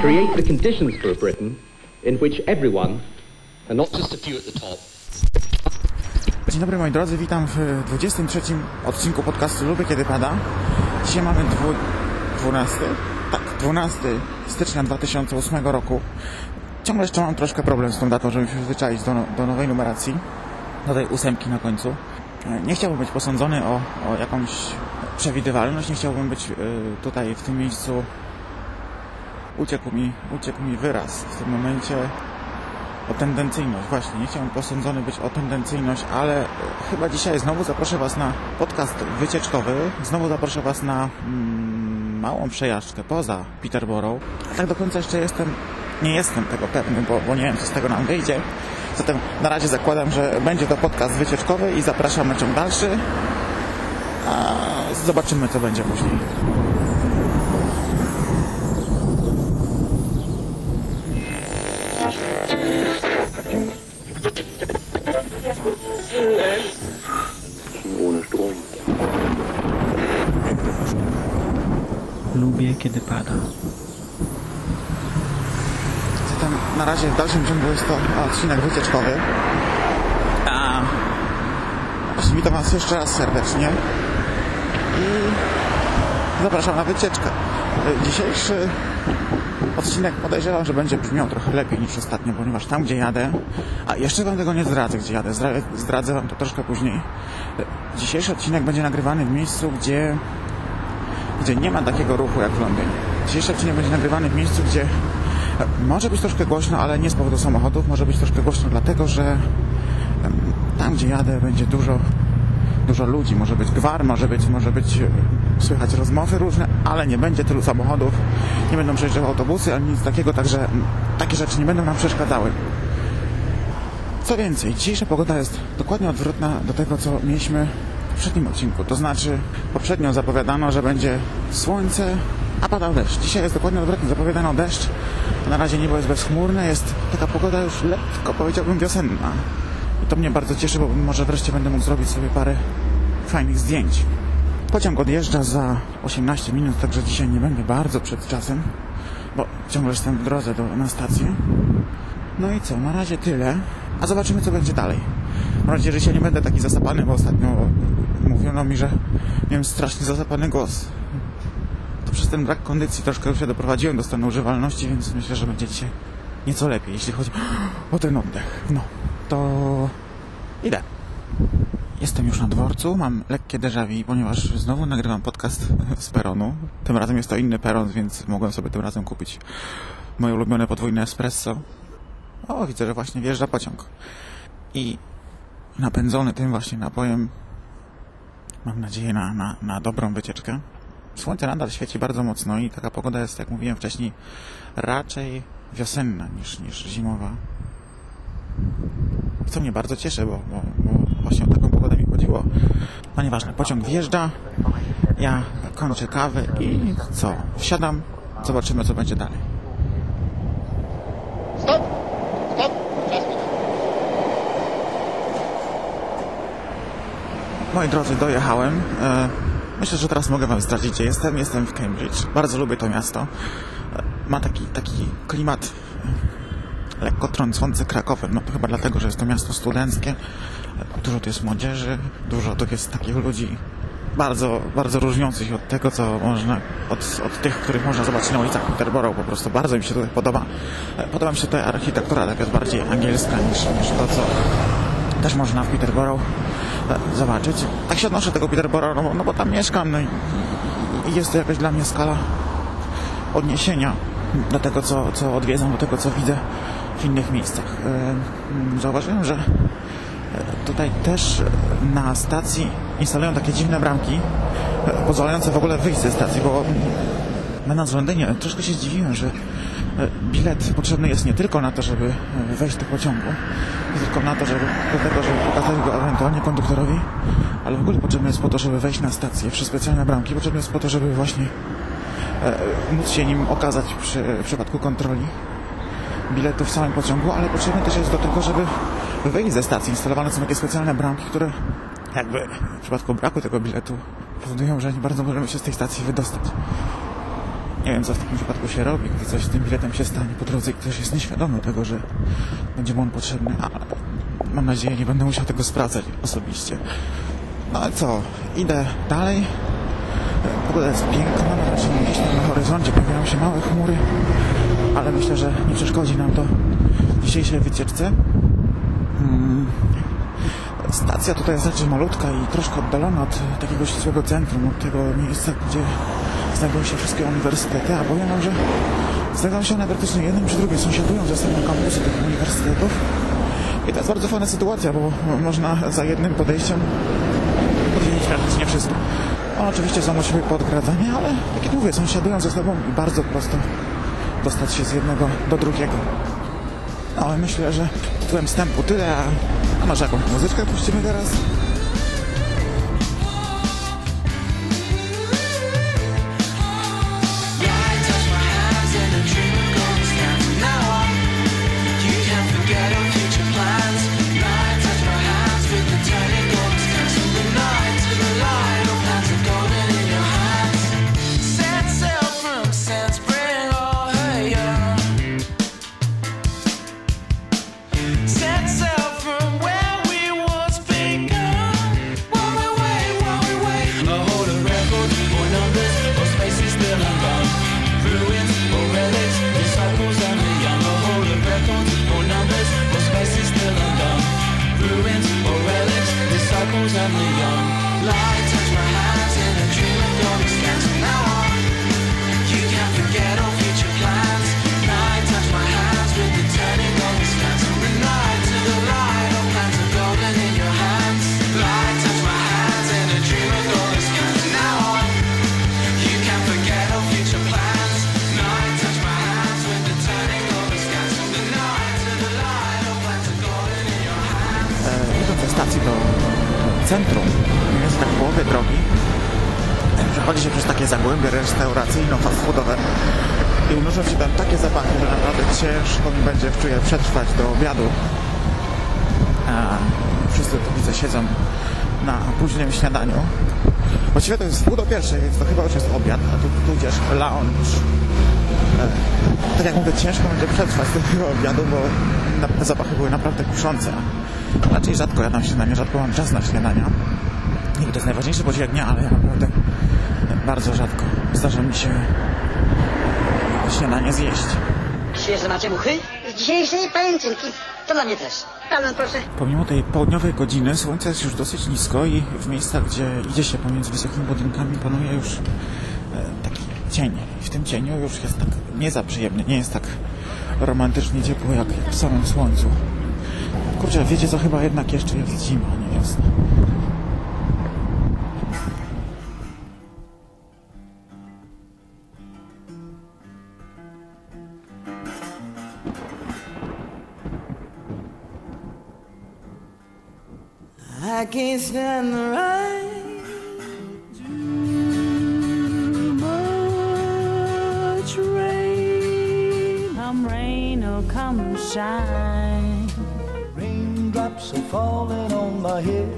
create the conditions for a Britain in which everyone, and not just a few at the top, Dzień dobry moi drodzy, witam w 23 odcinku podcastu Lubię Kiedy Pada. Dzisiaj mamy dwu, 12, tak, 12 stycznia 2008 roku. Ciągle jeszcze mam troszkę problem z tą datą, żeby się przyzwyczaić do, do nowej numeracji, do tej ósemki na końcu. Nie chciałbym być posądzony o, o jakąś przewidywalność, nie chciałbym być y, tutaj w tym miejscu uciekł mi, uciekł mi wyraz w tym momencie o tendencyjność, właśnie, nie chciałem posądzony być o tendencyjność, ale e, chyba dzisiaj znowu zaproszę Was na podcast wycieczkowy, znowu zaproszę Was na mm, małą przejażdżkę poza Peterborough. A tak do końca jeszcze jestem, nie jestem tego pewny, bo, bo nie wiem, co z tego nam wyjdzie. Zatem na razie zakładam, że będzie to podcast wycieczkowy i zapraszam na ciąg dalszy. A zobaczymy, co będzie później. Lubię, kiedy pada. Zatem na razie w dalszym ciągu jest to odcinek wycieczkowy. A witam Was jeszcze raz serdecznie i zapraszam na wycieczkę. Dzisiejszy odcinek podejrzewam, że będzie brzmiał trochę lepiej niż ostatnio, ponieważ tam, gdzie jadę, a jeszcze Wam tego nie zdradzę, gdzie jadę, Zdra- zdradzę Wam to troszkę później. Dzisiejszy odcinek będzie nagrywany w miejscu, gdzie gdzie nie ma takiego ruchu jak w Londynie. Dzisiejszy odcinek będzie nagrywany w miejscu, gdzie e, może być troszkę głośno, ale nie z powodu samochodów, może być troszkę głośno dlatego, że tam, gdzie jadę, będzie dużo, dużo ludzi, może być gwar, może być, może być e, słychać rozmowy różne, ale nie będzie tylu samochodów, nie będą przejeżdżały autobusy, ani nic takiego, także takie rzeczy nie będą nam przeszkadzały. Co więcej, dzisiejsza pogoda jest dokładnie odwrotna do tego, co mieliśmy w poprzednim odcinku. To znaczy, poprzednio zapowiadano, że będzie słońce, a padał deszcz. Dzisiaj jest dokładnie odwrotnie. Zapowiadano deszcz, na razie niebo jest bezchmurne. Jest taka pogoda już lekko, powiedziałbym, wiosenna. I to mnie bardzo cieszy, bo może wreszcie będę mógł zrobić sobie parę fajnych zdjęć. Pociąg odjeżdża za 18 minut, także dzisiaj nie będę bardzo przed czasem, bo ciągle jestem w drodze do, na stację. No i co, na razie tyle, a zobaczymy co będzie dalej. Mam nadzieję, że dzisiaj nie będę taki zasapany, bo ostatnio mówiono mi, że miałem strasznie zasapany głos. To przez ten brak kondycji troszkę się doprowadziłem do stanu używalności, więc myślę, że będzie dzisiaj nieco lepiej, jeśli chodzi o ten oddech. No, to idę. Jestem już na dworcu, mam lekkie déjà vu, ponieważ znowu nagrywam podcast z peronu. Tym razem jest to inny peron, więc mogłem sobie tym razem kupić moje ulubione podwójne espresso. O, widzę, że właśnie wjeżdża pociąg. I napędzony tym właśnie napojem mam nadzieję na, na, na dobrą wycieczkę. Słońce nadal świeci bardzo mocno i taka pogoda jest, jak mówiłem wcześniej, raczej wiosenna niż, niż zimowa. Co mnie bardzo cieszy, bo, bo, bo właśnie o taką pogodę mi chodziło. No nieważne, pociąg wjeżdża, ja kończę kawę i co? Wsiadam, zobaczymy co będzie dalej. Stop! Stop! Czas minął. Moi drodzy, dojechałem. E, Myślę, że teraz mogę Wam zdradzić, gdzie jestem. Jestem w Cambridge. Bardzo lubię to miasto. E, Ma taki, taki klimat lekko trącący Krakowem. No to chyba dlatego, że jest to miasto studenckie. Dużo tu jest młodzieży, dużo tu jest takich ludzi bardzo, bardzo różniących się od tego, co można, od, od tych, których można zobaczyć na ulicach Peterborough. Po prostu bardzo mi się tutaj podoba. E, Podoba mi się tutaj architektura, taka bardziej angielska niż, niż to, co też można w Peterborough e, zobaczyć. Tak się odnoszę do tego Peterborough, no, bo- no bo tam mieszkam no i, i jest to jakaś dla mnie skala odniesienia do tego, co, co odwiedzam, do tego, co widzę w innych miejscach. E, mm, Zauważyłem, że tutaj też na stacji instalują takie dziwne bramki e, pozwalające w ogóle wyjść ze stacji, bo będąc w Londynie troszkę się zdziwiłem, że e, bilet potrzebny jest nie tylko na to, żeby e, wejść do pociągu, nie tylko na to, żeby, do tego, żeby pokazać go ewentualnie konduktorowi, ale w ogóle potrzebny jest po to, żeby wejść na stację przez specjalne bramki, potrzebny jest po to, żeby właśnie e, móc się nim okazać przy, w przypadku kontroli biletu w samym pociągu, ale potrzebne też jest do tego, żeby wyjść ze stacji. Instalowane są takie specjalne bramki, które jakby w przypadku braku tego biletu powodują, że nie bardzo możemy się z tej stacji wydostać. Nie wiem, co w takim przypadku się robi, gdy coś z tym biletem się stanie po drodze i ktoś jest nieświadomy tego, że będzie mu on potrzebny, ale mam nadzieję, nie będę musiał tego sprawdzać osobiście. No ale co, idę dalej. Pogoda jest piękna, na razie gdzieś tam na horyzoncie pojawiają się małe chmury, ale myślę, że nie przeszkodzi nam to dzisiejszej wycieczce. Mm. Stacja tutaj jest raczej malutka i troszkę oddalona od takiego ścisłego centrum, od tego miejsca, gdzie znajdują się wszystkie uniwersytety, a powiem wam, że znajdują się one praktycznie jednym czy drugim, sąsiadują ze sobą kampusy tych uniwersytetów. I to jest bardzo fajna sytuacja, bo można za jednym podejściem odwiedzić praktycznie wszystko. On oczywiście są u siebie podgradzania, ale tak jak mówię, sąsiadują ze sobą i bardzo prosto dostać się z jednego do drugiego. No, ale myślę, że tytułem wstępu tyle, a, a może jakąś muzyczkę puścimy teraz? Właściwie to jest pół do pierwszej, więc to chyba już jest obiad, a tu tudzież lounge. E, tak jak mówię, ciężko będzie przetrwać do tego obiadu, bo te zapachy były naprawdę kuszące. Raczej rzadko jadam śniadanie, rzadko mam czas na śniadania. Nie, to jest najważniejszy posiłek dnia, ale ja naprawdę bardzo rzadko zdarza mi się śniadanie zjeść. Świeże macie muchy? Z dzisiejszej pajęczynki. To dla mnie też. Proszę. Pomimo tej południowej godziny słońce jest już dosyć nisko i w miejscach, gdzie idzie się pomiędzy wysokimi budynkami panuje już e, taki cień. W tym cieniu już jest tak nie za przyjemnie, nie jest tak romantycznie ciepło jak, w samym słońcu. Kurczę, wiecie co, chyba jednak jeszcze jest zima, nie wiosna. I can't stand the rain. Too much rain. Come rain or come shine. Raindrops are falling on my head.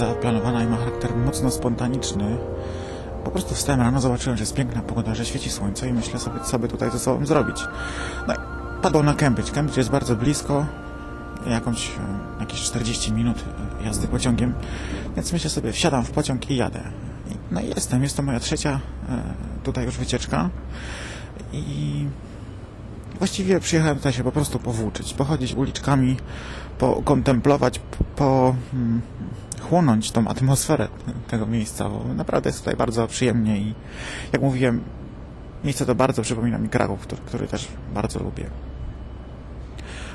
Niezaplanowana i ma charakter mocno spontaniczny. Po prostu wstałem rano, zobaczyłem, że jest piękna pogoda, że świeci słońce i myślę sobie, co by tutaj ze sobą zrobić. No i padło na Cambridge. Cambridge jest bardzo blisko, jakąś, e, jakieś 40 minut e, jazdy pociągiem, więc myślę sobie, wsiadam w pociąg i jadę. No i jestem, jest to moja trzecia e, tutaj już wycieczka i Właściwie przyjechałem tutaj się po prostu powłóczyć, pochodzić uliczkami, pokontemplować, po mm, chłonąć tą atmosferę tego miejsca, bo naprawdę jest tutaj bardzo przyjemnie i jak mówiłem, miejsce to bardzo przypomina mi Kraków, który, który też bardzo lubię.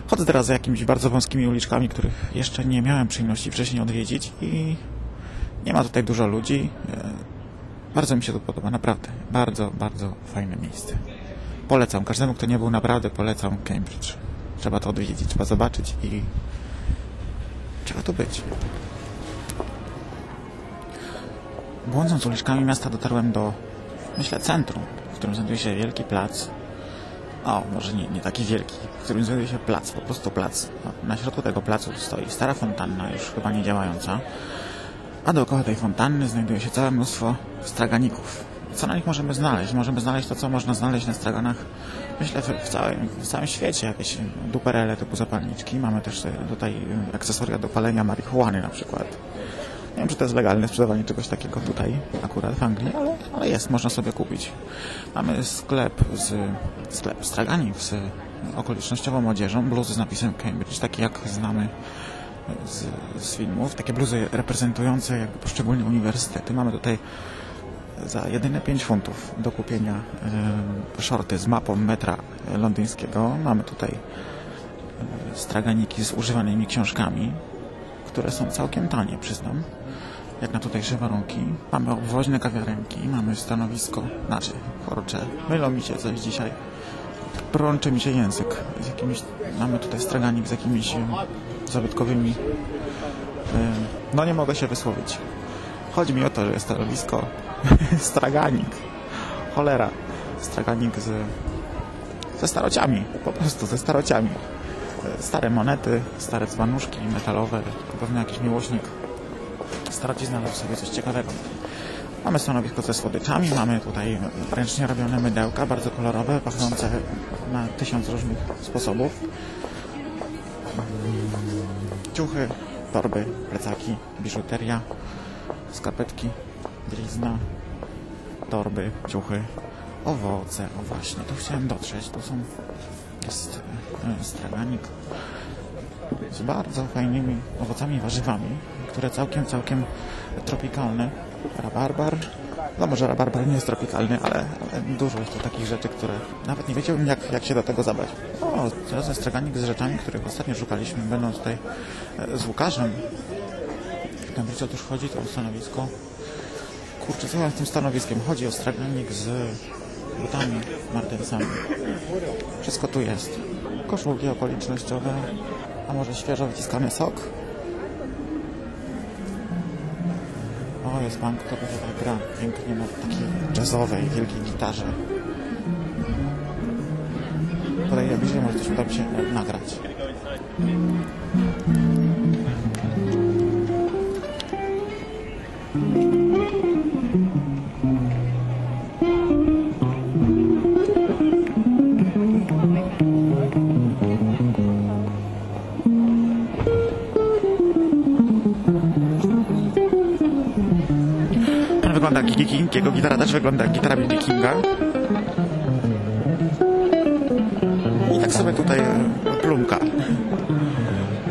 Chodzę teraz za jakimiś bardzo wąskimi uliczkami, których jeszcze nie miałem przyjemności wcześniej odwiedzić i nie ma tutaj dużo ludzi. E, Bardzo mi się to podoba, naprawdę. Bardzo, bardzo fajne miejsce. Polecam. Każdemu, kto nie był, naprawdę polecam Cambridge. Trzeba to odwiedzić, trzeba zobaczyć i trzeba tu być. Błądząc uliczkami miasta dotarłem do, myślę, centrum, w którym znajduje się wielki plac. O, może nie, nie taki wielki, w którym znajduje się plac, po prostu plac. No, Na środku tego placu stoi stara fontanna, już chyba nie działająca. A dookoła tej fontanny znajduje się całe mnóstwo straganików. Co na nich możemy znaleźć? Możemy znaleźć to, co można znaleźć na straganach, myślę, w, całym, w całym świecie. Jakieś duperele typu zapalniczki. Mamy też tutaj akcesoria do palenia marihuany na przykład. Nie wiem, czy to jest legalne sprzedawanie czegoś takiego tutaj, akurat w Anglii, ale, ale jest, można sobie kupić. Mamy sklep z sklep straganik z okolicznościową odzieżą, bluzy z napisem Cambridge, takie jak znamy z, z filmów, takie bluzy reprezentujące jakby poszczególne uniwersytety. Mamy tutaj za jedyne 5 funtów do kupienia e, shorty z mapą metra londyńskiego. Mamy tutaj straganiki z używanymi książkami, które są całkiem tanie, przyznam, jak na tutejsze warunki. Mamy obwoźne kawiarenki, mamy stanowisko, znaczy, kurczę, mylą mi się coś dzisiaj. Prączy mi się język. Z jakimiś, mamy tutaj straganik z jakimiś zabytkowymi... no nie mogę się wysłowić. Chodzi mi o to, że jest stanowisko straganik. Cholera. Straganik z, ze starociami. Po prostu ze starociami. E, Stare monety, stare dzbanuszki metalowe. Pewnie jakiś miłośnik staroci znalazł sobie coś ciekawego. Mamy stanowisko ze słodyczami, mamy tutaj ręcznie robione mydełka, bardzo kolorowe, pachnące na tysiąc różnych sposobów. Ciuchy, torby, plecaki, biżuteria, skarpetki, blizna, torby, ciuchy, owoce, o właśnie, tu chciałem dotrzeć, tu są, jest e, straganik z bardzo fajnymi owocami i warzywami, które całkiem, całkiem tropikalne. Rabarbar, no może rabarbar nie jest tropikalny, ale, ale dużo jest tu takich rzeczy, które nawet nie wiedziałbym jak, jak się do tego zabrać. O, teraz jest straganik z rzeczami, których ostatnio szukaliśmy, będąc tutaj e, z Łukaszem. Tam wiecie, otóż chodzi to o stanowisko. Kurczę, co z tym stanowiskiem? Chodzi o straganik z butami martensami. Wszystko tu jest. Koszulki okolicznościowe, a może świeżo wyciskany sok? O, jest pan, który tutaj gra pięknie na takiej jazzowej, wielkiej gitarze. Bliżej, może coś uda mi się e, nagrać. Gigi King, jego gitara też wygląda jak gitara Gigi Kinga. I tak sobie tutaj e, plumka.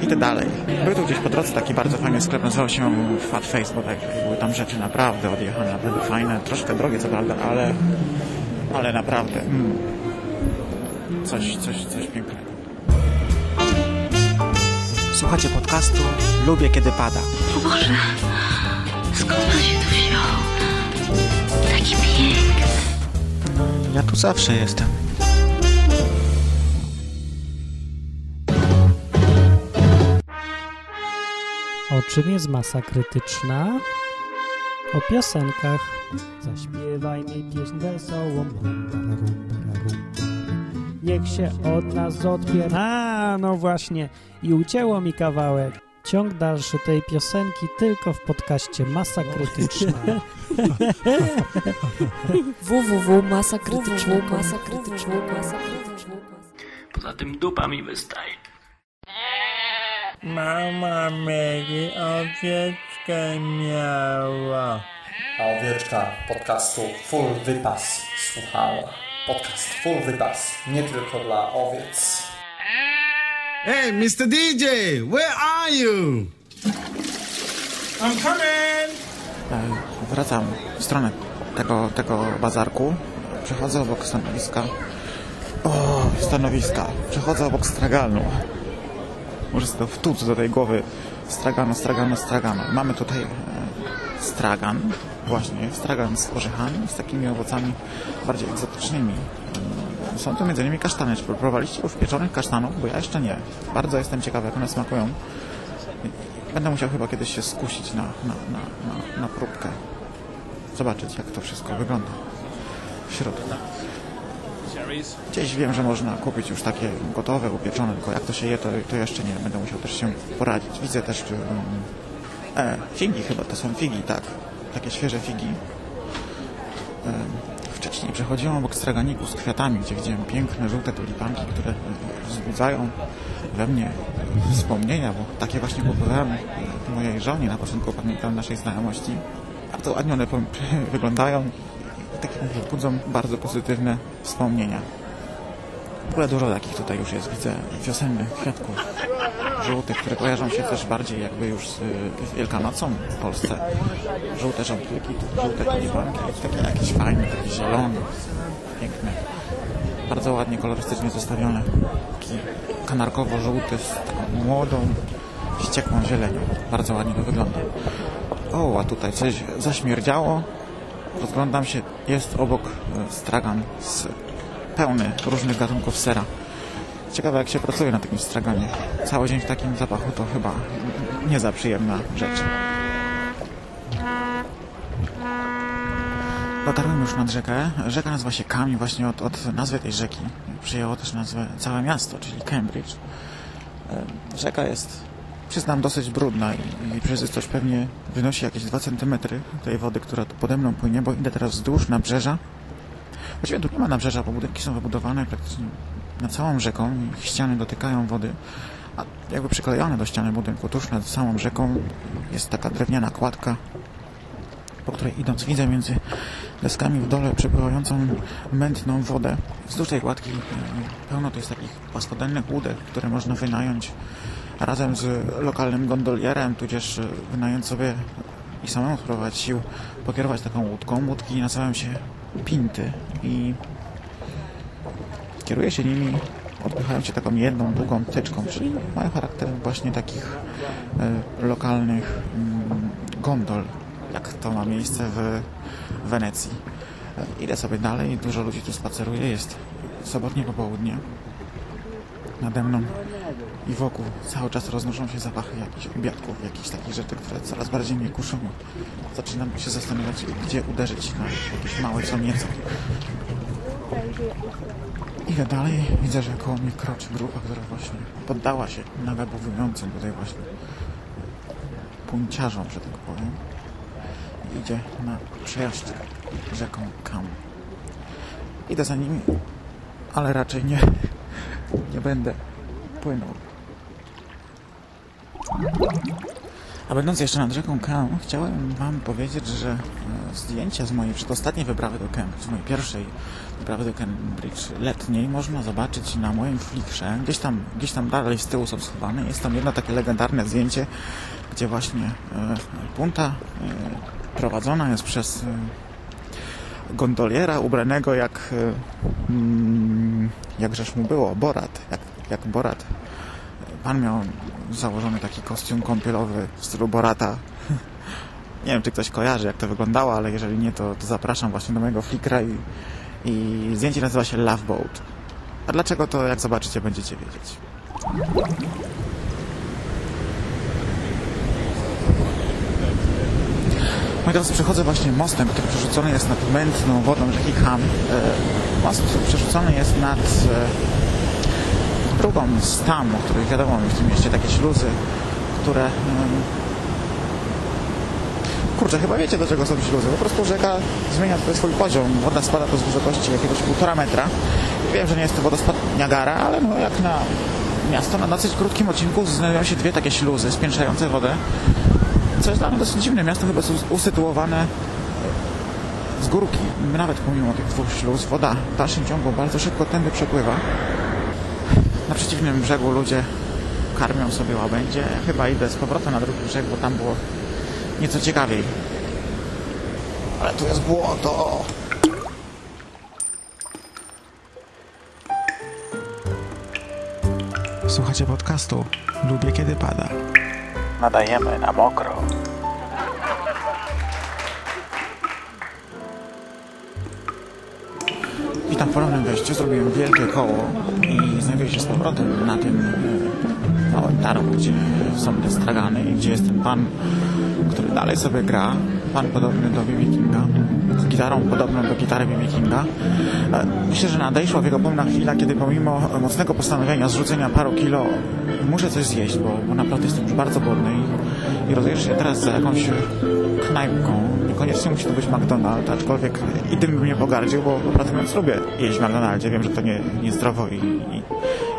Idę dalej. Był tu gdzieś po drodze taki bardzo fajny sklep, nazywał się Fat Face, bo tak, były tam rzeczy naprawdę odjechane, naprawdę fajne, troszkę drogie co prawda, ale, ale naprawdę mm, coś, coś, coś pięknego. Słuchacie podcastu Lubię Kiedy Pada. O Boże, skąd on się tu wziął? Taki piękny. Ja tu zawsze jestem. O czym jest masa krytyczna? O piosenkach. Zaśpiewaj mi pieśń wesołą. Niech się od nas odpier... A, no właśnie. I ucięło mi kawałek. Ciąg dalszy tej piosenki tylko w podcaście Masa Krytyczna. www.masakrytycznego. Poza tym dupa mi wystaje. Mama Mary owieczkę miała. A owieczka podcastu Full Wypas słuchała. Podcast Full Wypas, nie tylko dla owiec. Hey, Mr. DJ, where are you? I'm coming! E, Wracam w stronę tego, tego bazarku. Przechodzę obok stanowiska. O, stanowiska. Przechodzę obok straganu. Może sobie to wtóc do tej głowy. Stragano, stragano, stragano. Mamy tutaj e, stragan. Właśnie, stragan z orzechami, z takimi owocami bardziej egzotycznymi. Są między innymi kasztany. Czy próbowaliście już pieczonych kasztanów? Bo ja jeszcze nie. Bardzo jestem ciekawy, jak one smakują. Będę musiał chyba kiedyś się skusić na, na, na, na, na próbkę. Zobaczyć, jak to wszystko wygląda w środku. Gdzieś wiem, że można kupić już takie gotowe, upieczone, tylko jak to się je, to, to jeszcze nie. Będę musiał też się poradzić. Widzę też... Um, e, figi chyba, to są figi, tak. Takie świeże figi. E, wcześniej przechodziłem obok straganiku z kwiatami, gdzie widziałem piękne, żółte tulipanki, które wzbudzają we mnie wspomnienia, bo takie właśnie kupowałem mojej żonie na początku, pamiętam, naszej znajomości. Bardzo ładnie one wyglądają i tak budzą bardzo pozytywne wspomnienia. W ogóle dużo takich tutaj już jest, widzę wiosennych kwiatków żółtych, które kojarzą się też bardziej jakby już z Wielkanocą w Polsce. Żółte żołnierki, żółte tulipanki, takie jakieś fajne, takie zielone, piękne. Bardzo ładnie kolorystycznie zestawione. Taki kanarkowo-żółty z taką młodą, wściekłą zielenią. Bardzo ładnie to wygląda. O, a tutaj coś zaśmierdziało. Rozglądam się, jest obok e, stragan z pełny różnych gatunków sera. Ciekawe jak się pracuje na takim straganie. Cały dzień w takim zapachu to chyba nie za przyjemna rzecz. Dotarłem już nad rzekę. Rzeka nazywa się Kami właśnie od, od nazwy tej rzeki. Przyjęło też nazwę całe miasto, czyli Cambridge. E, Rzeka jest, przyznam, dosyć brudna i, i przejrzystość pewnie wynosi jakieś 2 cm tej wody, która tu pode mną płynie, bo idę teraz wzdłuż nabrzeża. Właściwie tu nie ma nabrzeża, bo budynki są wybudowane praktycznie nad całą rzeką i ściany dotykają wody, a jakby przyklejone do ściany budynku, tuż nad samą rzeką jest taka drewniana kładka, po której idąc widzę między deskami w dole przepływającą mętną wodę. Wzdłuż tej kładki e, pełno to jest takich płaskodennych łódek, które można wynająć razem z lokalnym gondolierem, tudzież e, wynająć sobie i samemu spróbować sił pokierować taką łódką. Łódki nazywają się pinty i kieruje się nimi odpychając się taką jedną, długą tyczką, czyli mają charakter właśnie takich e, lokalnych mm, gondol, jak to ma miejsce w Wenecji. E, idę sobie dalej, dużo ludzi tu spaceruje, jest sobotnie popołudnie. Nade mną i wokół cały czas roznoszą się zapachy jakichś obiadków, jakichś takich rzeczy, które coraz bardziej mnie kuszą. Zaczynam się zastanawiać, gdzie uderzyć na jakieś małe co nieco. Idę dalej, widzę, że koło mnie kroczy grupa, która właśnie poddała się nagabowującym tutaj właśnie punciarzom, że tak powiem. I idzie na przejażdżkę rzeką Kam. Idę za nimi, ale raczej nie, nie będę płynął. A będąc jeszcze nad rzeką Kam, chciałem Wam powiedzieć, że e, zdjęcia z mojej przedostatniej wyprawy do Cambridge, z mojej pierwszej wyprawy do Cambridge letniej, można zobaczyć na moim flickrze. Gdzieś tam, gdzieś tam dalej z tyłu są schowane. Jest tam jedno takie legendarne zdjęcie, gdzie właśnie e, punta e, prowadzona jest przez gondoliera ubranego jak mm, jakżeż mu było, Borat, jak, jak Borat. Pan miał założony taki kostium kąpielowy w stylu Borata. Nie wiem, czy ktoś kojarzy, jak to wyglądało, ale jeżeli nie, to, to zapraszam właśnie do mojego flickra i, i zdjęcie nazywa się Love Boat. A dlaczego to, jak zobaczycie, będziecie wiedzieć. Moi drodzy, przechodzę właśnie mostem, który przerzucony jest nad mętną wodą rzeki Ham. E, Most przerzucony jest nad e, drugą z tam, o których wiadomo w tym mieście, takie śluzy, które... Kurczę, chyba wiecie do czego są śluzy. Po prostu rzeka zmienia tutaj swój poziom. Woda spada tu z wysokości jakiegoś półtora metra. Wiem, że nie jest to wodospad Niagara, ale no jak na miasto na dosyć krótkim odcinku znajdują się dwie takie śluzy spiętrzające wodę. Co jest dla mnie dosyć dziwne. Miasto chyba jest usytuowane z górki, nawet pomimo tych dwóch śluz, woda w dalszym ciągu bardzo szybko tędy przepływa. Na przeciwnym brzegu ludzie karmią sobie łabędzie. Chyba idę z powrotem na drugi brzeg, bo tam było nieco ciekawiej. Ale tu jest błoto. Słuchacie podcastu Lubię kiedy pada. Nadajemy na mokro. Ponownym wejściu. Zrobiłem wielkie koło i znajduję się z powrotem na tym e, małym targu, gdzie są te stragany i gdzie jest ten pan, który dalej sobie gra. Pan podobny do B.B. Kinga. Z gitarą podobną do gitary B.B. Kinga. E, Myślę, że nadejszła w jego pomna chwila, kiedy pomimo mocnego postanowienia zrzucenia paru kilo muszę coś zjeść, bo, bo naprawdę jestem już bardzo głodny i, i rozejrzę się teraz za jakąś knajpką. Niekoniecznie musi to być McDonald's, aczkolwiek i tym bym nie pogardził, bo mówiąc lubię jeść w McDonaldzie. Wiem, że to nie, niezdrowo i, i,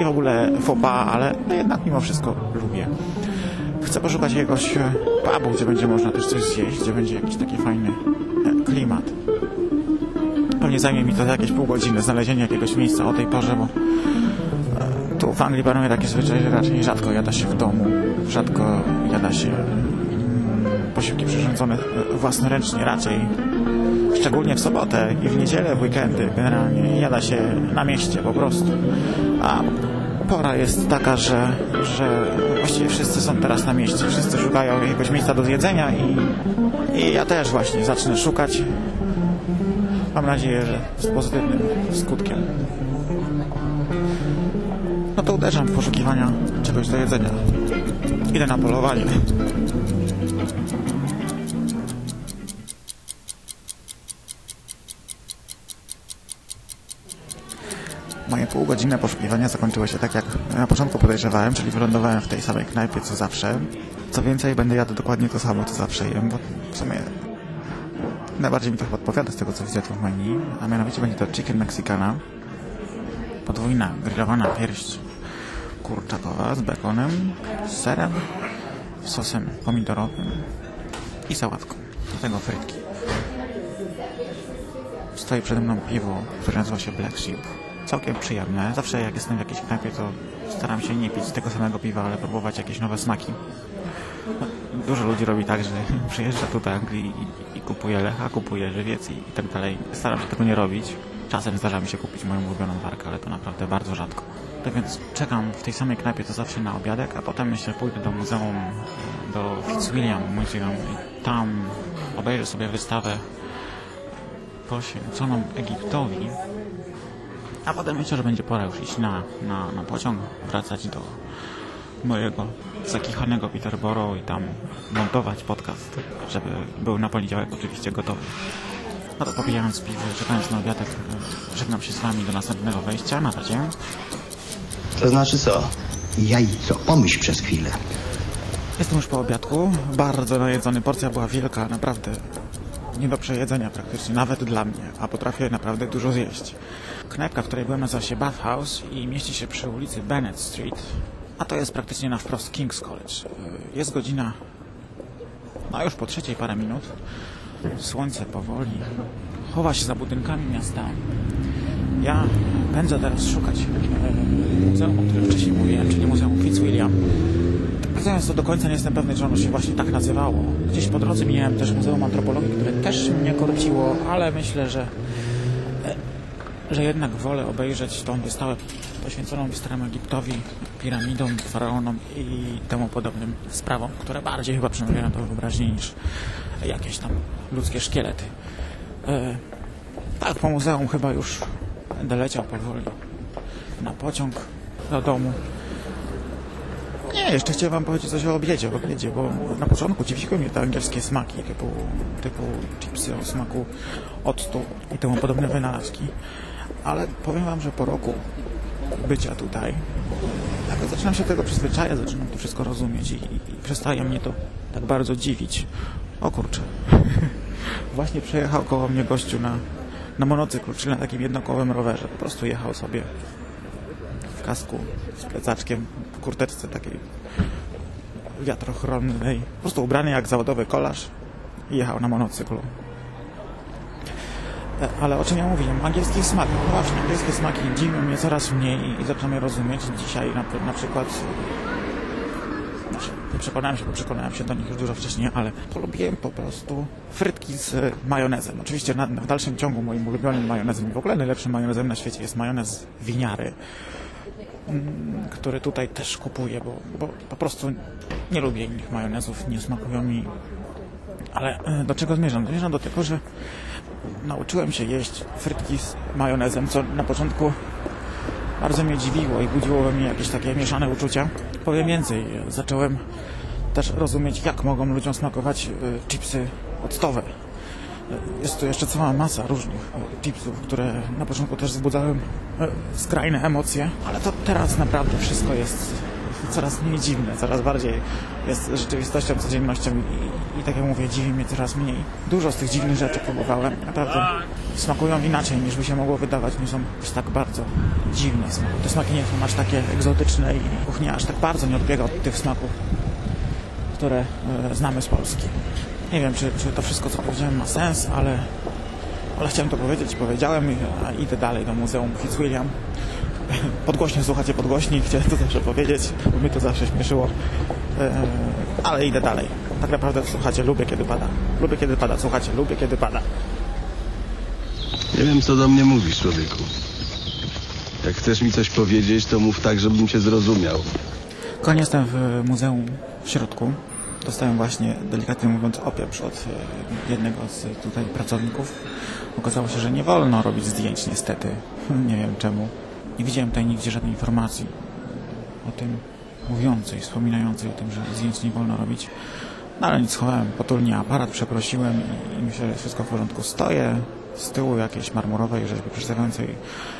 i w ogóle pas, ale no jednak mimo wszystko lubię. Chcę poszukać jakiegoś e, pubu, gdzie będzie można też coś zjeść, gdzie będzie jakiś taki fajny e, klimat. Pewnie zajmie mi to jakieś pół godziny znalezienie jakiegoś miejsca o tej porze, bo w Anglii panuje takie zwyczaj, że raczej rzadko jada się w domu, rzadko jada się mm, posiłki przyrządzone własnoręcznie, raczej szczególnie w sobotę i w niedzielę, w weekendy generalnie jada się na mieście po prostu. A pora jest taka, że, że właściwie wszyscy są teraz na mieście, wszyscy szukają jakiegoś miejsca do zjedzenia i, i ja też właśnie zacznę szukać. Mam nadzieję, że z pozytywnym skutkiem. No to uderzam w poszukiwania czegoś do jedzenia. Idę na polowanie. Moje półgodzinne poszukiwania zakończyły się tak, jak na początku podejrzewałem, czyli wylądowałem w tej samej knajpie co zawsze. Co więcej, będę jadł dokładnie to samo, co zawsze jem, bo w sumie najbardziej mi to chyba odpowiada z tego, co widzę tu w menu, a mianowicie będzie to chicken mexicana, podwójna grillowana pierś kurczakowa z bekonem, z serem, sosem pomidorowym i sałatką. Do tego frytki. Stoi przede mną piwo, które nazywa się Black Sheep. Całkiem przyjemne. Zawsze jak jestem w jakiejś knajpie, to staram się nie pić tego samego piwa, ale próbować jakieś nowe smaki. No, dużo ludzi robi tak, że przyjeżdża tutaj i, i, i kupuje lecha, kupuje żywiec i, i tak dalej. Staram się tego nie robić. Czasem zdarza mi się kupić moją ulubioną warkę, ale to naprawdę bardzo rzadko. Tak więc czekam w tej samej knajpie to zawsze na obiadek, a potem myślę pójdę do muzeum, do Fitzwilliam Museum i tam obejrzę sobie wystawę poświęconą Egiptowi, a potem myślę, że będzie pora już iść na, na, na pociąg, wracać do mojego zakichanego Peterborough i tam montować podcast, żeby był na poniedziałek oczywiście gotowy. No to popijając piwo, czekając na obiadek, żegnam się z Wami do następnego wejścia. Na razie. To znaczy co? Jajco, pomyśl przez chwilę. Jestem już po obiadku, bardzo najedzony, porcja była wielka, naprawdę nie do przejedzenia praktycznie, nawet dla mnie, a potrafię naprawdę dużo zjeść. Knajpka, w której byłem nazywa się Bath House i mieści się przy ulicy Bennett Street, a to jest praktycznie na wprost King's College. Jest godzina, no już po trzeciej parę minut, słońce powoli chowa się za budynkami miasta. Ja pędzę teraz szukać e, muzeum, o którym wcześniej mówiłem, czyli Muzeum Fitzwilliam. Mówiąc to do końca nie jestem pewny, czy ono się właśnie tak nazywało. Gdzieś po drodze mijałem też Muzeum Antropologii, które też mnie korciło, ale myślę, że e, że jednak wolę obejrzeć tą wystawę poświęconą staremu Egiptowi, piramidom, faraonom i temu podobnym sprawom, które bardziej chyba przemawiają do wyobraźni niż jakieś tam ludzkie szkielety. E, tak, po muzeum chyba już będę powoli na pociąg do domu. Nie, jeszcze chciałem wam powiedzieć coś o obiedzie, o obiedzie, bo na początku dziwiły mnie te angielskie smaki, typu, typu chipsy o smaku octu i temu podobne wynalazki. Ale powiem wam, że po roku bycia tutaj, jakoś zaczynam się tego przyzwyczajać, zaczynam to wszystko rozumieć i, i przestaje mnie to tak bardzo dziwić. O kurczę. Właśnie przejechał koło mnie gościu na, na monocyklu, czyli na takim jednokołowym rowerze. Po prostu jechał sobie kasku z plecaczkiem, kurteczce takiej wiatrochronnej. Po prostu ubrany jak zawodowy kolarz i jechał na monocyklu. E, Ale o czym ja mówiłem? Angielskich smakach. No właśnie, angielskie smaki dziwią mnie coraz mniej i zaczynam je rozumieć. Dzisiaj na, na przykład znaczy, nie przekonałem się, bo przekonałem się do nich już dużo wcześniej, ale polubiłem po prostu frytki z majonezem. Oczywiście na, w dalszym ciągu moim ulubionym majonezem i w ogóle najlepszym majonezem na świecie jest majonez winiary, który tutaj też kupuję, bo, bo po prostu nie lubię innych majonezów, nie smakują mi. Ale e, do czego zmierzam? Zmierzam do tego, że nauczyłem się jeść frytki z majonezem, co na początku bardzo mnie dziwiło i budziło we mnie jakieś takie mieszane uczucia. Powiem więcej, zacząłem też rozumieć, jak mogą ludziom smakować e, chipsy octowe. Jest tu jeszcze cała masa różnych e, chipsów, które na początku też wzbudzały e, skrajne emocje, ale to teraz naprawdę wszystko jest coraz mniej dziwne, coraz bardziej jest rzeczywistością, codziennością i, i tak jak mówię, dziwi mnie coraz mniej. Dużo z tych dziwnych rzeczy próbowałem, naprawdę smakują inaczej niż by się mogło wydawać, nie są aż tak bardzo dziwne. Te smaki nie są aż takie egzotyczne i kuchnia aż tak bardzo nie odbiega od tych smaków, które e, znamy z Polski. Nie wiem, czy, czy to wszystko, co powiedziałem, ma sens, ale, ale chciałem to powiedzieć powiedziałem, i, a idę dalej do Muzeum Fitzwilliam. Podgłośnie słuchacie podgłośni, chciałem to zawsze powiedzieć, bo mnie to zawsze śmieszyło, e, ale idę dalej. Tak naprawdę słuchacie, lubię kiedy pada. Lubię kiedy pada, słuchacie, lubię kiedy pada. Nie wiem, co do mnie mówisz, człowieku. Jak chcesz mi coś powiedzieć, to mów tak, żebym cię zrozumiał. Koń jestem w muzeum w środku. Dostałem właśnie, delikatnie mówiąc, opieprz od e, jednego z tutaj pracowników. Okazało się, że nie wolno robić zdjęć, niestety. Nie wiem czemu. Nie widziałem tutaj nigdzie żadnej informacji o tym mówiącej, wspominającej o tym, że zdjęć nie wolno robić. No ale nic, schowałem potulnie aparat, przeprosiłem i, i myślę, że wszystko w porządku. Stoję z tyłu jakiejś marmurowej rzeźby przedstawiającej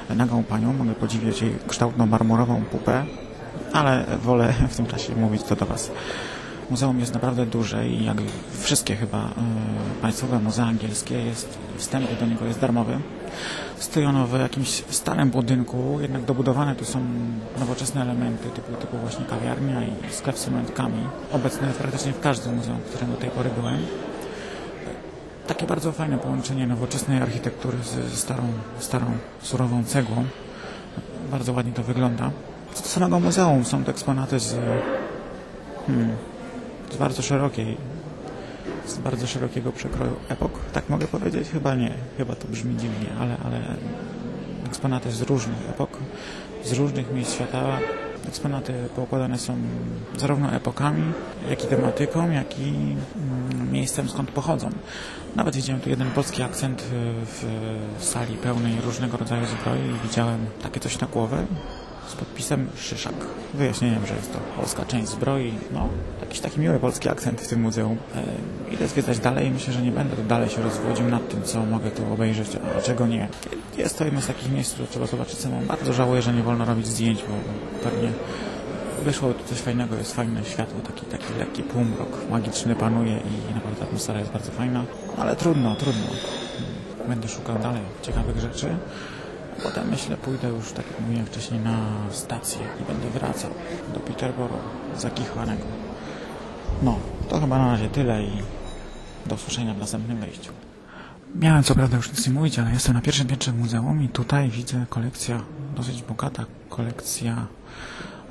nagą panią. Mogę podziwiać jej kształtną marmurową pupę, ale wolę w tym czasie mówić to do Was. Muzeum jest naprawdę duże i jak wszystkie chyba e, państwowe muzea angielskie, jest, wstęp do niego jest darmowy. Stoi ono w jakimś starym budynku, jednak dobudowane tu są nowoczesne elementy typu, typu właśnie kawiarnia i sklep z cementkami. Obecne praktycznie w każdym muzeum, w którym do tej pory byłem. Takie bardzo fajne połączenie nowoczesnej architektury z, ze starą, starą, surową cegłą. Bardzo ładnie to wygląda. Do samego muzeum są to eksponaty z, hmm, z bardzo szerokiej, z bardzo szerokiego przekroju epok. Tak mogę powiedzieć? Chyba nie. Chyba to brzmi dziwnie, ale, ale eksponaty z różnych epok, z różnych miejsc świata. Eksponaty poukładane są zarówno epokami, jak i tematyką, jak i mm, miejscem, skąd pochodzą. Nawet widziałem tu jeden polski akcent w, sali pełnej różnego rodzaju zbroi i widziałem takie coś na głowę z podpisem Szyszak. Wyjaśnieniem, że jest to polska część zbroi. No, jakiś taki miły polski akcent w tym muzeum. E, idę zwiedzać dalej myślę, że nie będę tu dalej się rozwodził nad tym, co mogę tu obejrzeć, a czego nie. Jest to jedno z takich miejsc, które trzeba zobaczyć samemu. Bardzo żałuję, że nie wolno robić zdjęć, bo pewnie wyszło tu coś fajnego, jest fajne światło, taki, taki lekki półmrok magiczny panuje i naprawdę atmosfera jest bardzo fajna, ale trudno, trudno. Będę szukał dalej ciekawych rzeczy. Potem myślę, pójdę już, tak jak mówiłem wcześniej, na stację i będę wracał do Peterborough zakichwanego. No, to chyba na razie tyle i do usłyszenia w następnym wejściu. Miałem co prawda już nic nie mówić, ale jestem na pierwszym piętrze muzeum i tutaj widzę kolekcja, dosyć bogata kolekcja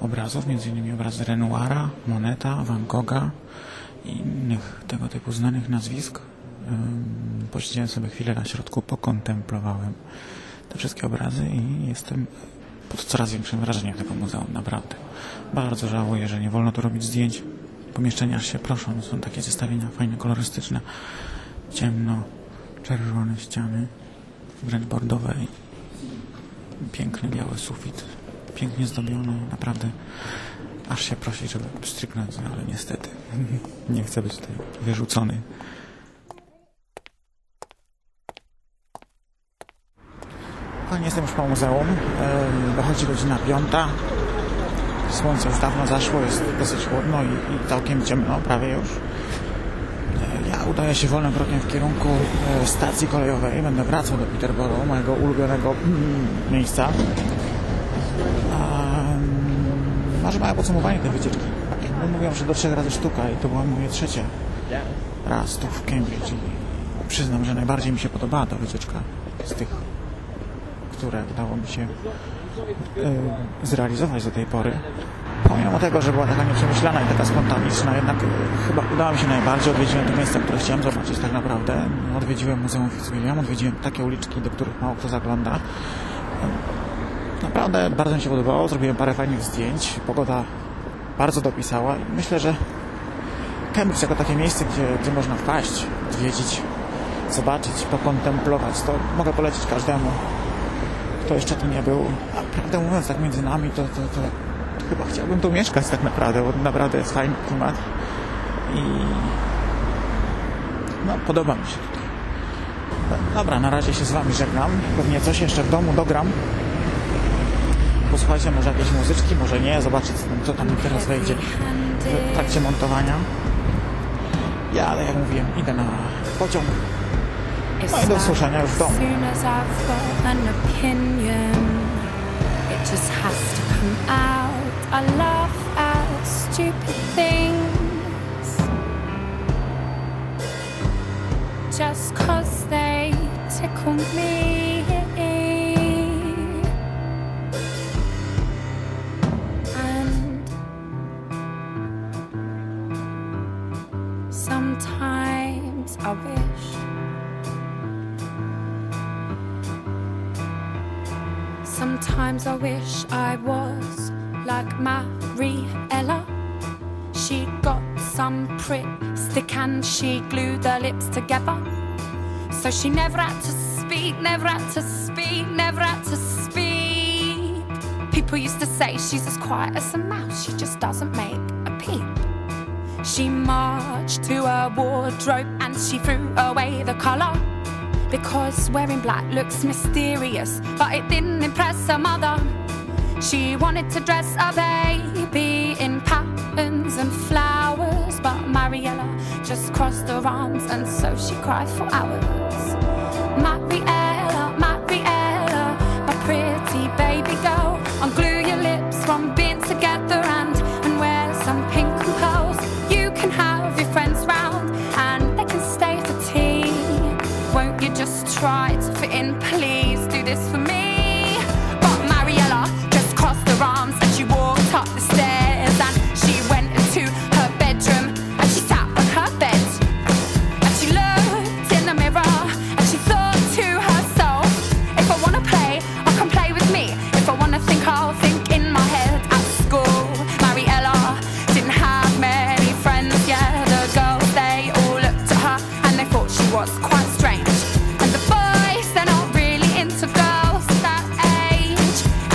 obrazów, innymi obrazy Renoira, Moneta, Van Gogha i innych tego typu znanych nazwisk. Posiedziałem sobie chwilę na środku, pokontemplowałem te wszystkie obrazy i jestem pod coraz większym wrażeniem tego muzeum, naprawdę. Bardzo żałuję, że nie wolno tu robić zdjęć. Pomieszczenia się proszą, są takie zestawienia fajne, kolorystyczne, ciemno, czerwone ściany, wręcz bordowe i piękny biały sufit, pięknie zdobiony, naprawdę aż się prosi, żeby stryknąć, no ale niestety nie chcę być tutaj wyrzucony. Kochani, jestem już po muzeum. Dochodzi godzina piąta. Słońce już dawno zaszło, jest dosyć chłodno i, i całkiem ciemno, prawie już. E, Ja udaję się wolnym krokiem w kierunku e, stacji kolejowej. Będę wracał do Peterborough, mojego ulubionego mm, miejsca. Może małe podsumowanie tej wycieczki. Mówią, że do trzech razy sztuka i to była moje trzecie raz tu w Cambridge i przyznam, że najbardziej mi się podobała ta wycieczka z tych, które udało mi się y, zrealizować do tej pory. Pomimo tego, że była taka nieprzemyślana i taka spontaniczna, jednak y, chyba udało mi się najbardziej. Odwiedziłem te miejsca, które chciałem zobaczyć tak naprawdę. Odwiedziłem Muzeum Fitzwilliam, odwiedziłem takie uliczki, do których mało kto zagląda. Naprawdę bardzo mi się podobało, zrobiłem parę fajnych zdjęć, pogoda bardzo dopisała i myślę, że Cambridge jako takie miejsce, gdzie, gdzie można wpaść, odwiedzić, zobaczyć, pokontemplować, to mogę polecić każdemu, kto jeszcze tu nie był. A prawdę mówiąc, tak między nami, to, to, to, to chyba chciałbym tu mieszkać tak naprawdę, bo naprawdę jest fajny klimat i no, podoba mi się tutaj. Dobra, na razie się z Wami żegnam. Pewnie coś jeszcze w domu dogram. Posłuchajcie może jakieś muzyczki, może nie, zobaczyć co tam teraz wejdzie w trakcie montowania. Ja, ale jak mówiłem, idę na pociąg. As soon as I've got an opinion, it just has to come out. I laugh at stupid things just cause they tickle me. And she glued her lips together. So she never had to speak, never had to speak, never had to speak. People used to say she's as quiet as a mouse, she just doesn't make a peep. She marched to her wardrobe and she threw away the colour. Because wearing black looks mysterious, but it didn't impress her mother. She wanted to dress a baby in patterns and flowers, but Mariella just crossed her arms and so she cried for hours. Mariella,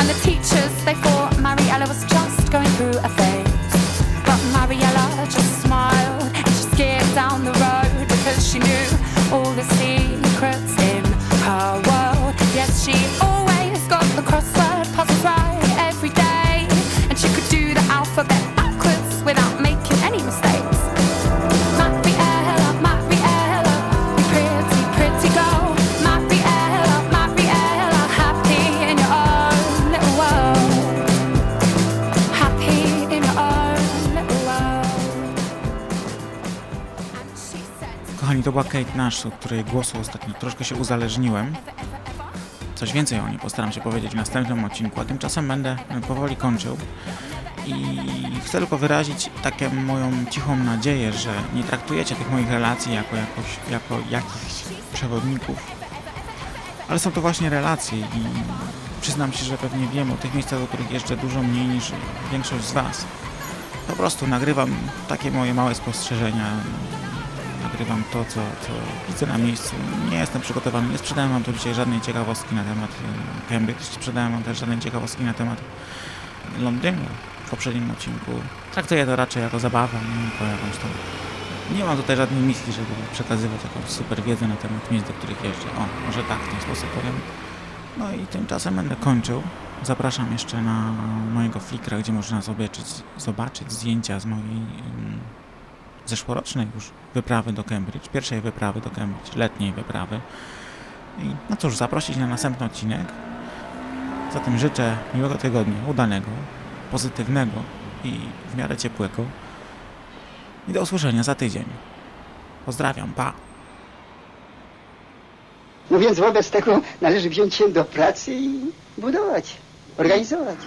the teachers they thought Nash, od której głosu ostatnio troszkę się uzależniłem. Coś więcej o niej postaram się powiedzieć w następnym odcinku, a tymczasem będę powoli kończył. I chcę tylko wyrazić taką moją cichą nadzieję, że nie traktujecie tych moich relacji jako, jakoś, jako jakichś przewodników, ale są to właśnie relacje i przyznam się, że pewnie wiem o tych miejscach, do których jeżdżę dużo mniej niż większość z Was. Po prostu nagrywam takie moje małe spostrzeżenia, nagrywam to, co, co widzę na miejscu. Nie jestem przygotowany, nie sprzedałem Wam tu dzisiaj żadnej ciekawostki na temat Cambridge, sprzedałem Wam też żadnej ciekawostki na temat Londynu w poprzednim odcinku. Traktuję to raczej jako zabawę, nie jako jakąś tam... Nie mam tutaj żadnej misji, żeby przekazywać jakąś super wiedzę na temat miejsc, do których jeżdżę. O, może tak w ten sposób powiem. No i tymczasem będę kończył. Zapraszam jeszcze na mojego Flickra, gdzie można zobaczyć, zobaczyć zdjęcia z mojej zeszłorocznej już wyprawy do Cambridge, pierwszej wyprawy do Cambridge, letniej wyprawy. I no cóż, zaprosić na następny odcinek. Zatem życzę miłego tygodnia, udanego, pozytywnego i w miarę ciepłego. I do usłyszenia za tydzień. Pozdrawiam, pa! No więc wobec tego należy wziąć się do pracy i budować, organizować.